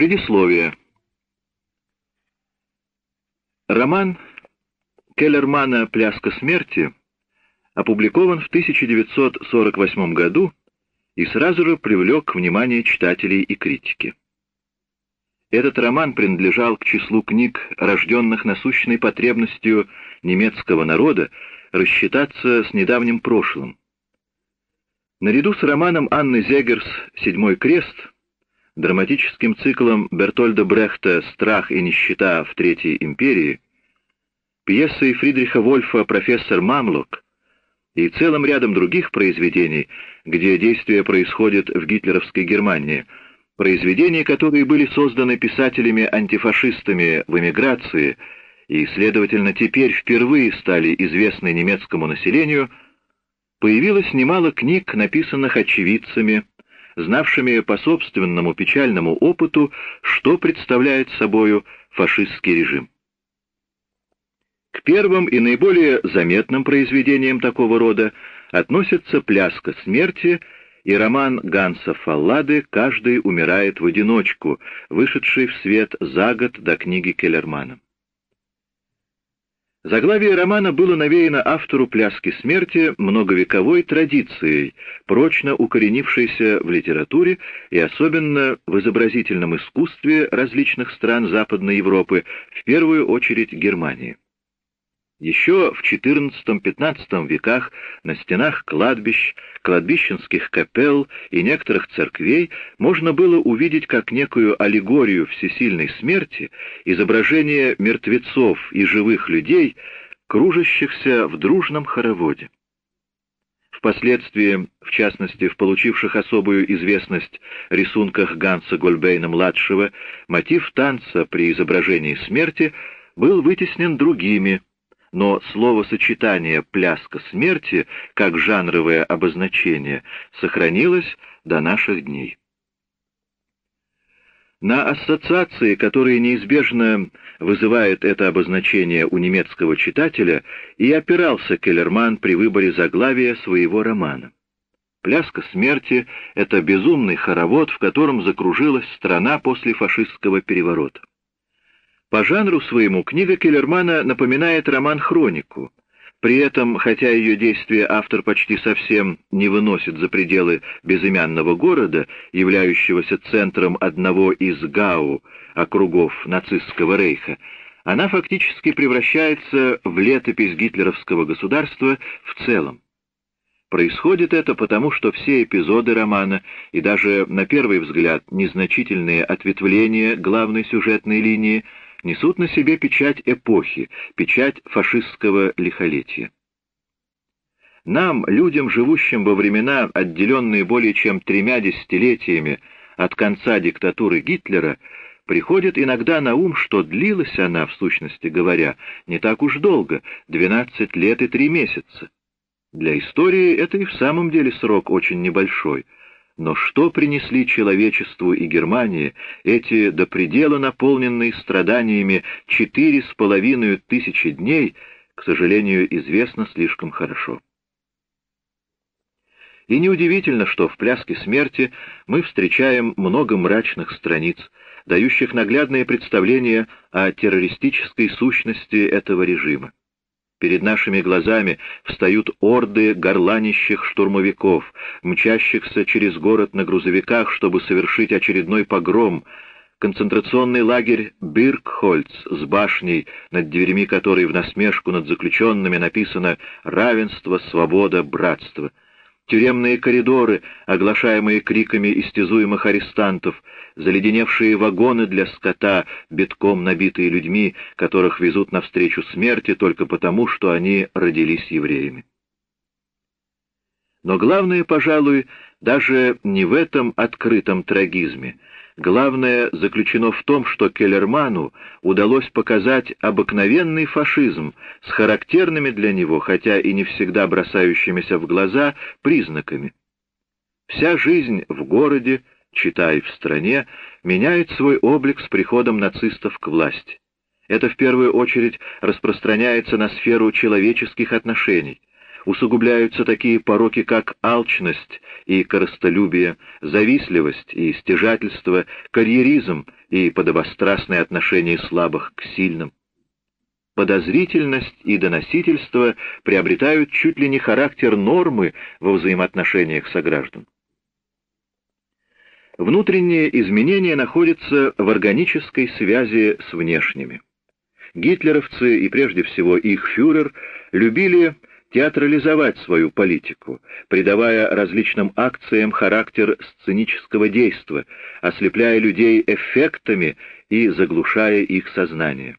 Предисловие. Роман Келлермана «Пляска смерти» опубликован в 1948 году и сразу же привлек внимание читателей и критики. Этот роман принадлежал к числу книг, рожденных насущной потребностью немецкого народа рассчитаться с недавним прошлым. Наряду с романом Анны Зегерс «Седьмой крест», драматическим циклом Бертольда Брехта «Страх и нищета в Третьей империи», пьесой Фридриха Вольфа «Профессор Мамлок» и целым рядом других произведений, где действие происходит в гитлеровской Германии, произведения, которые были созданы писателями-антифашистами в эмиграции и, следовательно, теперь впервые стали известны немецкому населению, появилось немало книг, написанных очевидцами, знавшими по собственному печальному опыту, что представляет собою фашистский режим. К первым и наиболее заметным произведениям такого рода относятся «Пляска смерти» и роман Ганса Фаллады «Каждый умирает в одиночку», вышедший в свет за год до книги Келлермана. Заглавие романа было навеяно автору «Пляски смерти» многовековой традицией, прочно укоренившейся в литературе и особенно в изобразительном искусстве различных стран Западной Европы, в первую очередь Германии. Еще в XIV-XV веках на стенах кладбищ, кладбищенских капел и некоторых церквей можно было увидеть как некую аллегорию всесильной смерти изображение мертвецов и живых людей, кружащихся в дружном хороводе. Впоследствии, в частности, в получивших особую известность рисунках Ганса Гольбейна-младшего, мотив танца при изображении смерти был вытеснен другими – но словосочетание «пляска смерти» как жанровое обозначение сохранилось до наших дней. На ассоциации, которые неизбежно вызывает это обозначение у немецкого читателя, и опирался Келлерман при выборе заглавия своего романа. «Пляска смерти» — это безумный хоровод, в котором закружилась страна после фашистского переворота. По жанру своему книга Келлермана напоминает роман-хронику. При этом, хотя ее действие автор почти совсем не выносит за пределы безымянного города, являющегося центром одного из ГАУ, округов нацистского рейха, она фактически превращается в летопись гитлеровского государства в целом. Происходит это потому, что все эпизоды романа и даже, на первый взгляд, незначительные ответвления главной сюжетной линии – несут на себе печать эпохи, печать фашистского лихолетия. Нам, людям, живущим во времена, отделенные более чем тремя десятилетиями от конца диктатуры Гитлера, приходит иногда на ум, что длилась она, в сущности говоря, не так уж долго, 12 лет и 3 месяца. Для истории это и в самом деле срок очень небольшой — но что принесли человечеству и Германии эти до предела наполненные страданиями четыре с половиной тысячи дней, к сожалению, известно слишком хорошо. И неудивительно, что в «Пляске смерти» мы встречаем много мрачных страниц, дающих наглядное представление о террористической сущности этого режима. Перед нашими глазами встают орды горланищих штурмовиков, мчащихся через город на грузовиках, чтобы совершить очередной погром, концентрационный лагерь Биркхольц с башней, над дверями которой в насмешку над заключенными написано «Равенство, свобода, братство» тюремные коридоры, оглашаемые криками истязуемых арестантов, заледеневшие вагоны для скота, битком набитые людьми, которых везут навстречу смерти только потому, что они родились евреями. Но главное, пожалуй, даже не в этом открытом трагизме, Главное заключено в том, что Келлерману удалось показать обыкновенный фашизм с характерными для него, хотя и не всегда бросающимися в глаза, признаками. Вся жизнь в городе, читай в стране, меняет свой облик с приходом нацистов к власти. Это в первую очередь распространяется на сферу человеческих отношений. Усугубляются такие пороки, как алчность и корыстолюбие, завистливость и стяжательство, карьеризм и подобострастное отношение слабых к сильным. Подозрительность и доносительство приобретают чуть ли не характер нормы во взаимоотношениях сограждан. Внутренние изменения находятся в органической связи с внешними. Гитлеровцы и прежде всего их фюрер любили театрализовать свою политику, придавая различным акциям характер сценического действа, ослепляя людей эффектами и заглушая их сознание.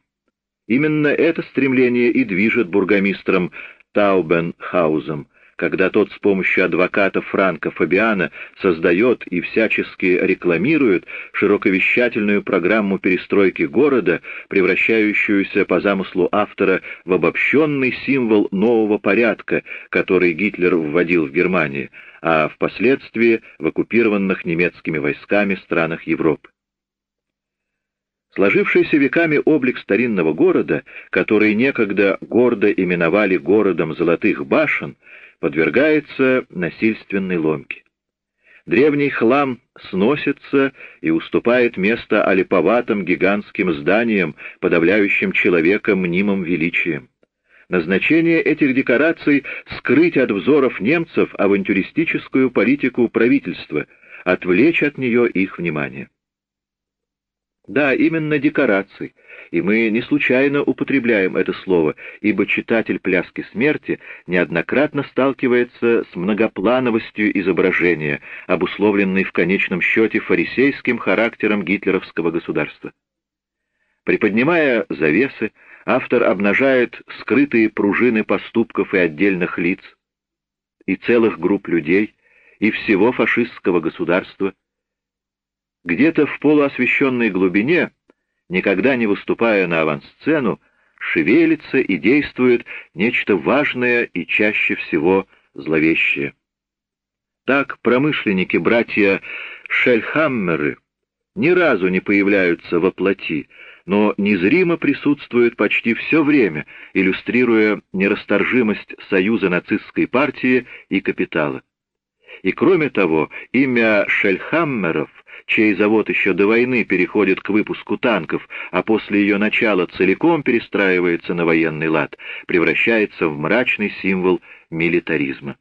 Именно это стремление и движет бургомистром Таубенхаузом, когда тот с помощью адвоката Франка Фабиана создает и всячески рекламирует широковещательную программу перестройки города, превращающуюся по замыслу автора в обобщенный символ нового порядка, который Гитлер вводил в Германии, а впоследствии в оккупированных немецкими войсками странах Европы. Сложившийся веками облик старинного города, который некогда гордо именовали городом золотых башен, подвергается насильственной ломке. Древний хлам сносится и уступает место олиповатым гигантским зданиям, подавляющим человека мнимым величием. Назначение этих декораций — скрыть от взоров немцев авантюристическую политику правительства, отвлечь от нее их внимание. Да, именно декораций, и мы не случайно употребляем это слово, ибо читатель «Пляски смерти» неоднократно сталкивается с многоплановостью изображения, обусловленной в конечном счете фарисейским характером гитлеровского государства. Приподнимая завесы, автор обнажает скрытые пружины поступков и отдельных лиц, и целых групп людей, и всего фашистского государства, где-то в полуосвещенной глубине, никогда не выступая на авансцену, шевелится и действует нечто важное и чаще всего зловещее. Так промышленники-братья Шельхаммеры ни разу не появляются во плоти, но незримо присутствуют почти все время, иллюстрируя нерасторжимость союза нацистской партии и капитала. И кроме того, имя Шельхаммеров, чей завод еще до войны переходит к выпуску танков, а после ее начала целиком перестраивается на военный лад, превращается в мрачный символ милитаризма.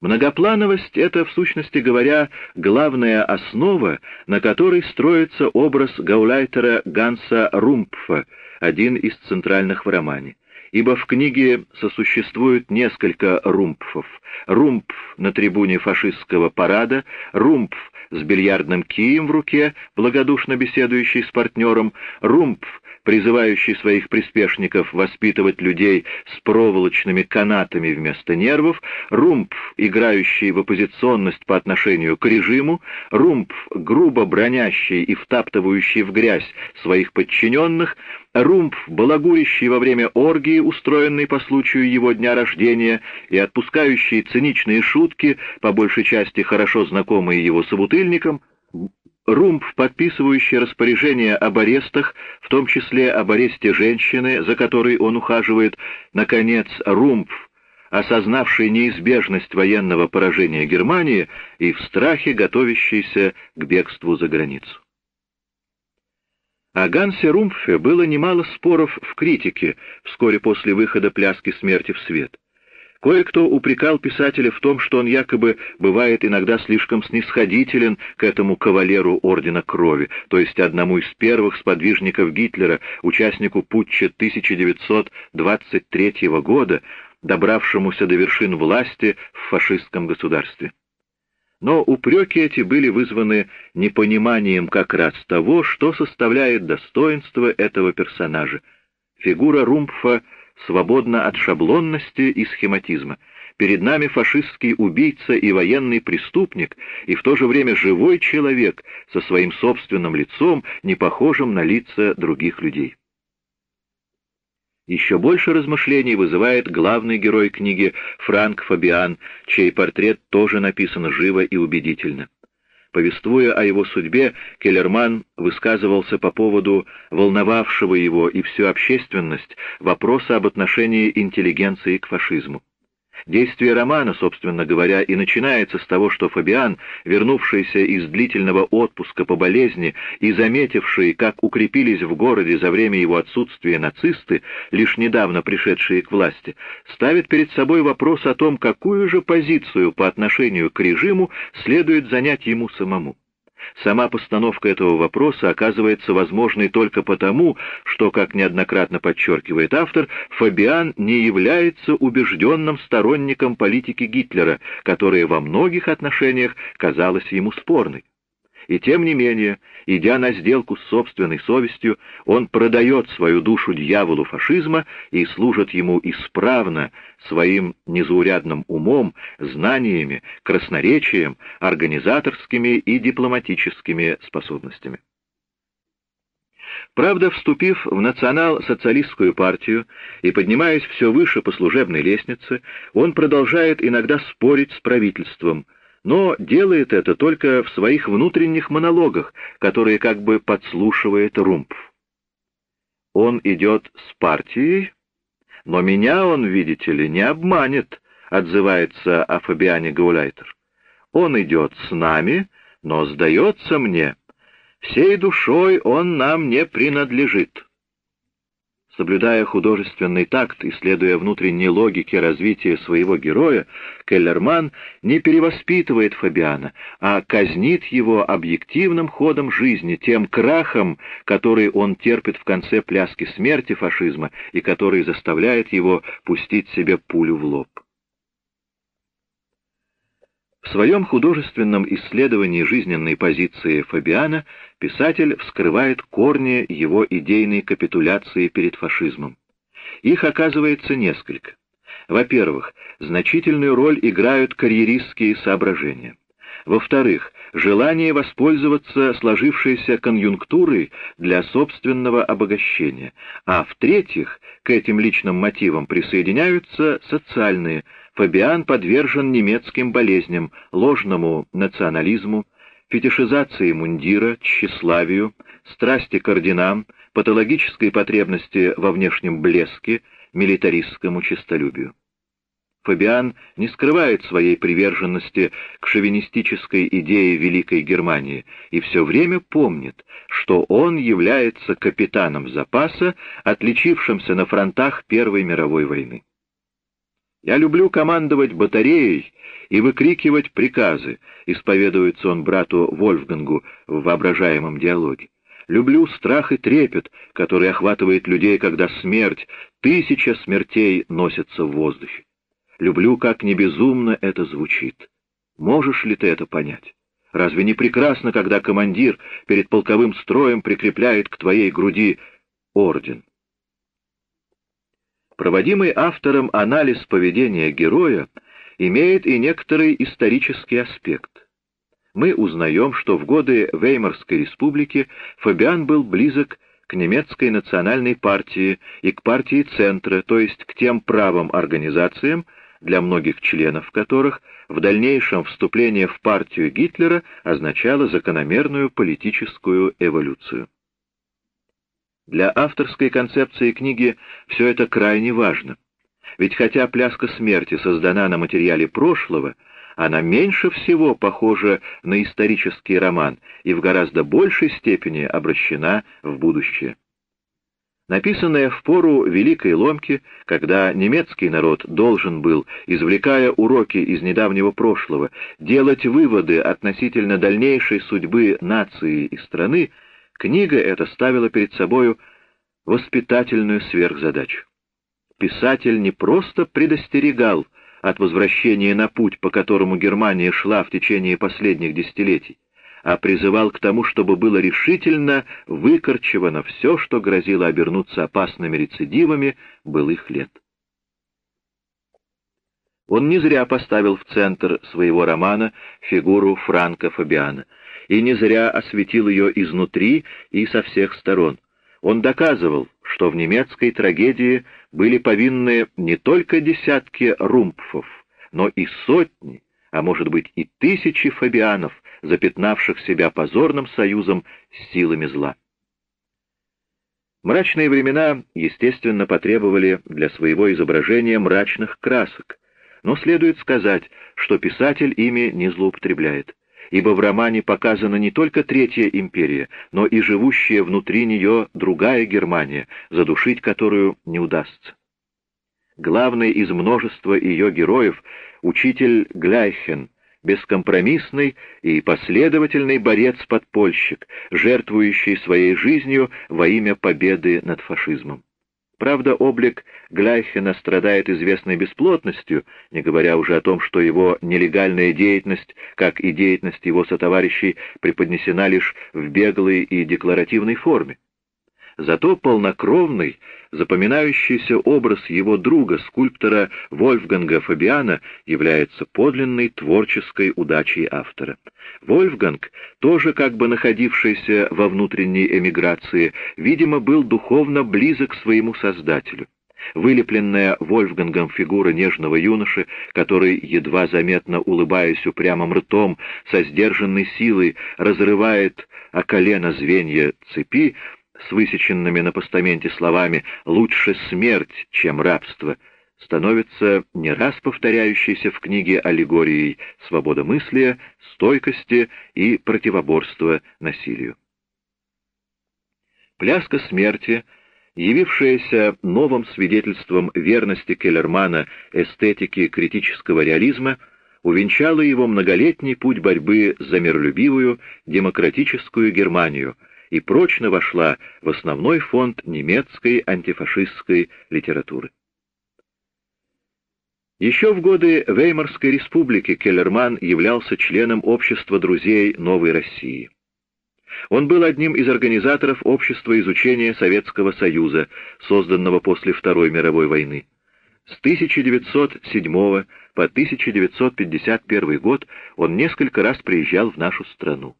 Многоплановость — это, в сущности говоря, главная основа, на которой строится образ гауляйтера Ганса Румпфа, один из центральных в романе ибо в книге сосуществует несколько румпфов. Румпф на трибуне фашистского парада, румпф с бильярдным кием в руке, благодушно беседующий с партнером, румпф, призывающий своих приспешников воспитывать людей с проволочными канатами вместо нервов, румпф, играющий в оппозиционность по отношению к режиму, румпф, грубо бронящий и втаптывающий в грязь своих подчиненных, Румб, балагурящий во время оргии, устроенной по случаю его дня рождения, и отпускающий циничные шутки, по большей части хорошо знакомые его собутыльникам, Румб, подписывающий распоряжение об арестах, в том числе об аресте женщины, за которой он ухаживает, наконец, Румб, осознавший неизбежность военного поражения Германии и в страхе готовящийся к бегству за границу. О Гансе Румфе было немало споров в критике вскоре после выхода «Пляски смерти в свет». Кое-кто упрекал писателя в том, что он якобы бывает иногда слишком снисходителен к этому кавалеру Ордена Крови, то есть одному из первых сподвижников Гитлера, участнику путча 1923 года, добравшемуся до вершин власти в фашистском государстве. Но упреки эти были вызваны непониманием как раз того, что составляет достоинство этого персонажа. Фигура Румпфа свободна от шаблонности и схематизма. Перед нами фашистский убийца и военный преступник, и в то же время живой человек со своим собственным лицом, не похожим на лица других людей. Еще больше размышлений вызывает главный герой книги Франк Фабиан, чей портрет тоже написан живо и убедительно. Повествуя о его судьбе, Келлерман высказывался по поводу волновавшего его и всю общественность вопроса об отношении интеллигенции к фашизму. Действие романа, собственно говоря, и начинается с того, что Фабиан, вернувшийся из длительного отпуска по болезни и заметивший, как укрепились в городе за время его отсутствия нацисты, лишь недавно пришедшие к власти, ставит перед собой вопрос о том, какую же позицию по отношению к режиму следует занять ему самому. Сама постановка этого вопроса оказывается возможной только потому, что, как неоднократно подчеркивает автор, Фабиан не является убежденным сторонником политики Гитлера, которая во многих отношениях казалась ему спорной. И тем не менее, идя на сделку с собственной совестью, он продает свою душу дьяволу фашизма и служит ему исправно своим незаурядным умом, знаниями, красноречием, организаторскими и дипломатическими способностями. Правда, вступив в национал-социалистскую партию и поднимаясь все выше по служебной лестнице, он продолжает иногда спорить с правительством – но делает это только в своих внутренних монологах, которые как бы подслушивает Румпф. Он идет с партией, но меня он, видите ли, не обманет, отзывается о Фабиане Гауляйтер. Он идет с нами, но, сдается мне, всей душой он нам не принадлежит. Соблюдая художественный такт и следуя внутренней логике развития своего героя, Келлерман не перевоспитывает Фабиана, а казнит его объективным ходом жизни, тем крахом, который он терпит в конце пляски смерти фашизма и который заставляет его пустить себе пулю в лоб. В своем художественном исследовании жизненной позиции Фабиана писатель вскрывает корни его идейной капитуляции перед фашизмом. Их оказывается несколько. Во-первых, значительную роль играют карьеристские соображения. Во-вторых, желание воспользоваться сложившейся конъюнктурой для собственного обогащения. А в-третьих, к этим личным мотивам присоединяются социальные. Фабиан подвержен немецким болезням, ложному национализму, фетишизации мундира, тщеславию, страсти к орденам, патологической потребности во внешнем блеске, милитаристскому честолюбию. Фабиан не скрывает своей приверженности к шовинистической идее Великой Германии и все время помнит, что он является капитаном запаса, отличившимся на фронтах Первой мировой войны. «Я люблю командовать батареей и выкрикивать приказы», исповедуется он брату Вольфгангу в воображаемом диалоге. «Люблю страх и трепет, который охватывает людей, когда смерть, тысяча смертей носится в воздухе. Люблю, как не безумно это звучит. Можешь ли ты это понять? Разве не прекрасно, когда командир перед полковым строем прикрепляет к твоей груди орден? Проводимый автором анализ поведения героя имеет и некоторый исторический аспект. Мы узнаем, что в годы Веймарской республики Фабиан был близок к немецкой национальной партии и к партии Центра, то есть к тем правым организациям, для многих членов которых в дальнейшем вступление в партию Гитлера означало закономерную политическую эволюцию. Для авторской концепции книги все это крайне важно. Ведь хотя «Пляска смерти» создана на материале прошлого, она меньше всего похожа на исторический роман и в гораздо большей степени обращена в будущее написанная в пору Великой Ломки, когда немецкий народ должен был, извлекая уроки из недавнего прошлого, делать выводы относительно дальнейшей судьбы нации и страны, книга эта ставила перед собою воспитательную сверхзадачу. Писатель не просто предостерегал от возвращения на путь, по которому Германия шла в течение последних десятилетий, а призывал к тому, чтобы было решительно выкорчевано все, что грозило обернуться опасными рецидивами былых лет. Он не зря поставил в центр своего романа фигуру Франка Фабиана, и не зря осветил ее изнутри и со всех сторон. Он доказывал, что в немецкой трагедии были повинны не только десятки румпфов, но и сотни, а может быть и тысячи фабианов, запятнавших себя позорным союзом с силами зла. Мрачные времена, естественно, потребовали для своего изображения мрачных красок, но следует сказать, что писатель ими не злоупотребляет, ибо в романе показана не только Третья империя, но и живущая внутри нее другая Германия, задушить которую не удастся. Главный из множества ее героев — учитель Гляйхен — бескомпромиссный и последовательный борец-подпольщик, жертвующий своей жизнью во имя победы над фашизмом. Правда, облик Гляйхена страдает известной бесплотностью, не говоря уже о том, что его нелегальная деятельность, как и деятельность его сотоварищей, преподнесена лишь в беглой и декларативной форме. Зато полнокровный, запоминающийся образ его друга, скульптора Вольфганга Фабиана, является подлинной творческой удачей автора. Вольфганг, тоже как бы находившийся во внутренней эмиграции, видимо, был духовно близок к своему создателю. Вылепленная Вольфгангом фигура нежного юноши, который, едва заметно улыбаясь упрямым ртом, со сдержанной силой разрывает о колено звенья цепи, с высеченными на постаменте словами «лучше смерть, чем рабство», становится не раз повторяющейся в книге аллегорией свободомыслия, стойкости и противоборства насилию. Пляска смерти, явившаяся новым свидетельством верности Келлермана эстетики критического реализма, увенчала его многолетний путь борьбы за миролюбивую демократическую Германию — и прочно вошла в основной фонд немецкой антифашистской литературы. Еще в годы Веймарской республики Келлерман являлся членом Общества друзей Новой России. Он был одним из организаторов Общества изучения Советского Союза, созданного после Второй мировой войны. С 1907 по 1951 год он несколько раз приезжал в нашу страну.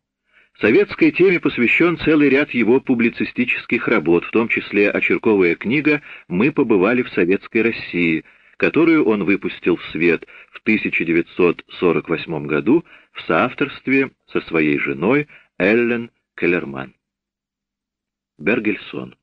Советской теме посвящен целый ряд его публицистических работ, в том числе очерковая книга «Мы побывали в Советской России», которую он выпустил в свет в 1948 году в соавторстве со своей женой Эллен Келлерман. Бергельсон